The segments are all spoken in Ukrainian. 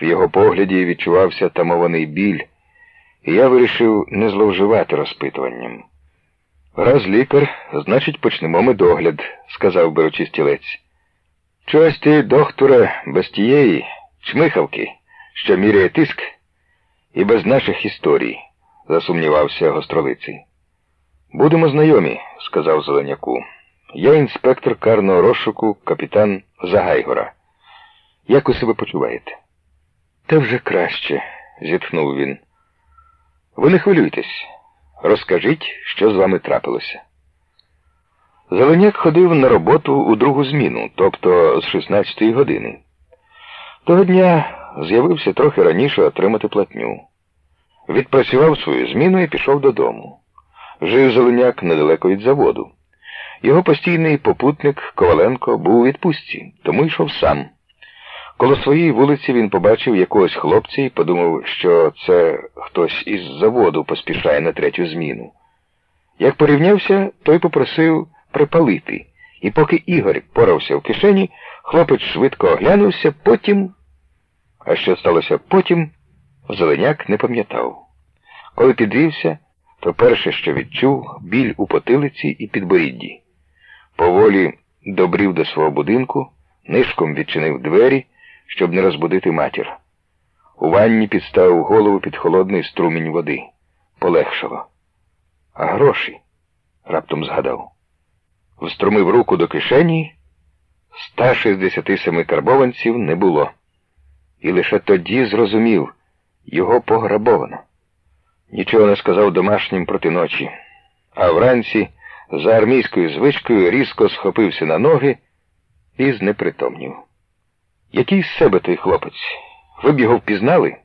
В його погляді відчувався тамований біль, і я вирішив не зловживати розпитуванням. Раз лікар, значить, почнемо ми догляд, сказав беручи стілець. Чогось ти, докторе, без тієї чмихавки, що міряє тиск, і без наших історій, засумнівався гостролиций. Будемо знайомі, сказав Зеленяку. Я інспектор карного розшуку, капітан Загайгора. Як у себе почуваєте? Та вже краще, зітхнув він. Ви не хвилюйтесь. Розкажіть, що з вами трапилося. Зеленяк ходив на роботу у другу зміну, тобто з 16-ї години. Того дня з'явився трохи раніше отримати платню. Відпрацював свою зміну і пішов додому. Жив Зеленяк недалеко від заводу. Його постійний попутник Коваленко був у відпустці, тому йшов сам. Коло своєї вулиці він побачив якогось хлопця і подумав, що це хтось із заводу поспішає на третю зміну. Як порівнявся, той попросив припалити, і поки Ігор порався в кишені, хлопець швидко оглянувся, потім. А що сталося потім, Зеленяк не пам'ятав. Коли підвівся, то перше, що відчув, біль у потилиці і підборідді. Поволі добрів до свого будинку, нишком відчинив двері щоб не розбудити матір. У ванні підставив голову під холодний струмінь води. Полегшало. А гроші? раптом згадав. Вструмив руку до кишені. 167 карбованців не було. І лише тоді зрозумів, його пограбовано. Нічого не сказав домашнім проти ночі, а вранці за армійською звичкою різко схопився на ноги і знепритомнів. Який з себе той хлопець? Ви б його впізнали?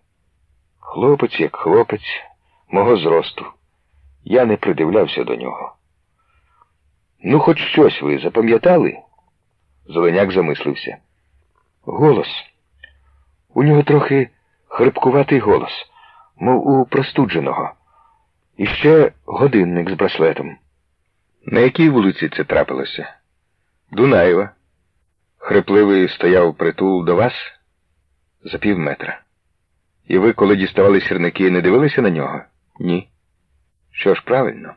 Хлопець, як хлопець, мого зросту. Я не придивлявся до нього. Ну, хоч щось ви запам'ятали? Зеленяк замислився. Голос. У нього трохи хрипкуватий голос, мов у простудженого. І ще годинник з браслетом. На якій вулиці це трапилося? Дунаєва. Хрипливий стояв притул до вас за пів метра. І ви, коли діставали сірники, не дивилися на нього? Ні. Що ж правильно?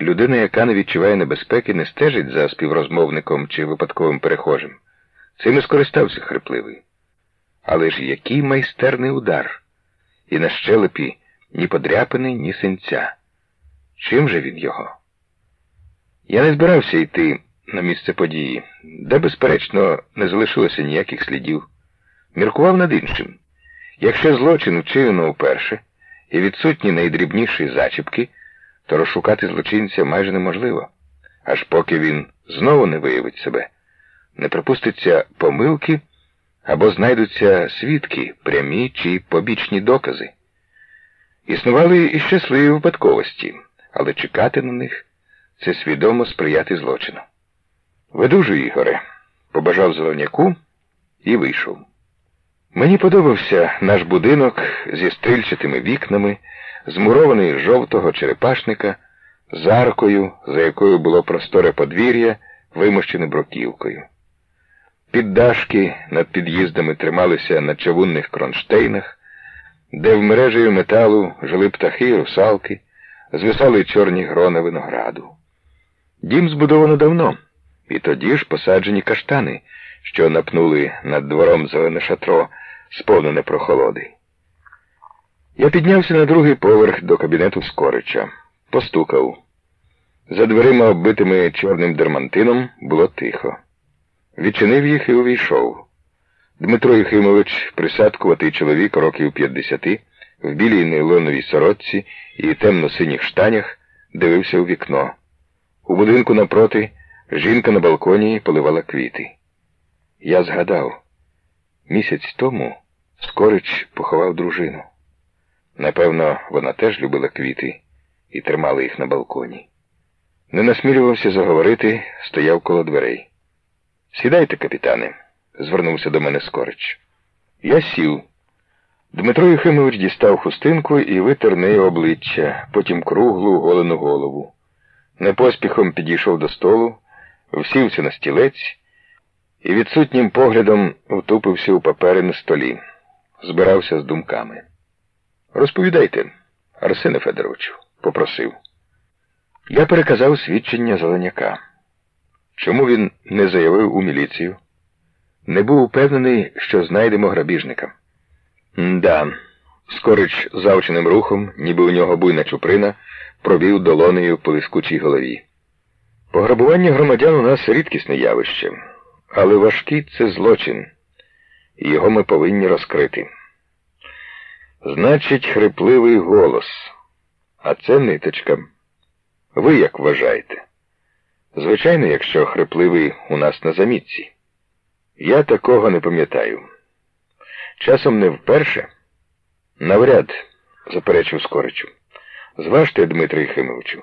Людина, яка не відчуває небезпеки, не стежить за співрозмовником чи випадковим перехожим. Цим і скористався хрипливий. Але ж який майстерний удар! І на щелепі ні подряпини, ні синця. Чим же він його? Я не збирався йти на місце події, де, безперечно, не залишилося ніяких слідів. Міркував над іншим. Якщо злочин вчинено вперше і відсутні найдрібніші зачіпки, то розшукати злочинця майже неможливо, аж поки він знову не виявить себе, не припуститься помилки або знайдуться свідки, прямі чи побічні докази. Існували і щасливі випадковості, але чекати на них це свідомо сприяти злочину. Видужуй, Ігоре, побажав зеленяку і вийшов. Мені подобався наш будинок зі стрільчатими вікнами, змурований з жовтого черепашника, з аркою, за якою було просторе подвір'я, вимощене бруківкою. Піддашки над під'їздами трималися на чавунних кронштейнах, де в мережею металу жили птахи і русалки, звисали чорні грона винограду. Дім збудовано давно. І тоді ж посаджені каштани, що напнули над двором зелене шатро, сповнене прохолоди. Я піднявся на другий поверх до кабінету Скорича, постукав. За дверима, оббитими чорним дермантином, було тихо. Відчинив їх і увійшов. Дмитро Єхимович, присадкуватий чоловік років 50, в білій нейлоновій сорочці і темно-синіх штанях, дивився у вікно. У будинку напроти. Жінка на балконі поливала квіти. Я згадав, місяць тому Скорич поховав дружину. Напевно, вона теж любила квіти і тримала їх на балконі. Не насмілювався заговорити, стояв коло дверей. Сідайте, капітане, звернувся до мене Скорич. Я сів. Дмитро Єхимович дістав хустинку і витер нею обличчя, потім круглу голену голову. Непоспіхом підійшов до столу всівся на стілець і відсутнім поглядом втупився у папери на столі. збирався з думками. Розповідайте, Арсене Федоровичу, попросив. Я переказав свідчення Зеленяка. Чому він не заявив у міліцію? Не був упевнений, що знайдемо грабіжника. Да, скорич завченим рухом, ніби у нього буйна чуприна, провів долонею по лискучій голові. Пограбування громадян у нас рідкісне явище, але важкий це злочин, і його ми повинні розкрити. Значить, хрипливий голос, а це ниточка. Ви як вважаєте? Звичайно, якщо хрипливий у нас на замітці. Я такого не пам'ятаю. Часом не вперше. Навряд, заперечив Скоричу. Зважте, Дмитро Єхимовичу,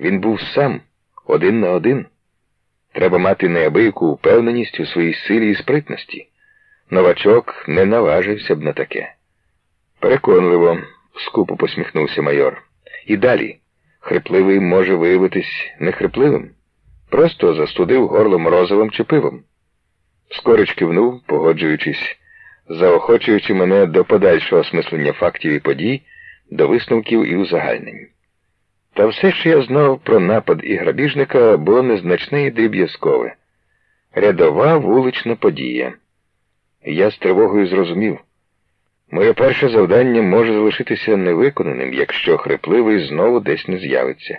він був сам, один на один. Треба мати неабияку впевненість у своїй силі і спритності. Новачок не наважився б на таке. Переконливо, скупо посміхнувся майор. І далі хрипливий може виявитись нехрипливим. Просто застудив горло морозивом чи пивом. Скорич кивнув, погоджуючись, заохочуючи мене до подальшого осмислення фактів і подій, до висновків і узагальнень. Та все, що я знав про напад і грабіжника, було незначне і дріб'язкове. Рядова вулична подія. Я з тривогою зрозумів. Моє перше завдання може залишитися невиконаним, якщо хрипливий знову десь не з'явиться.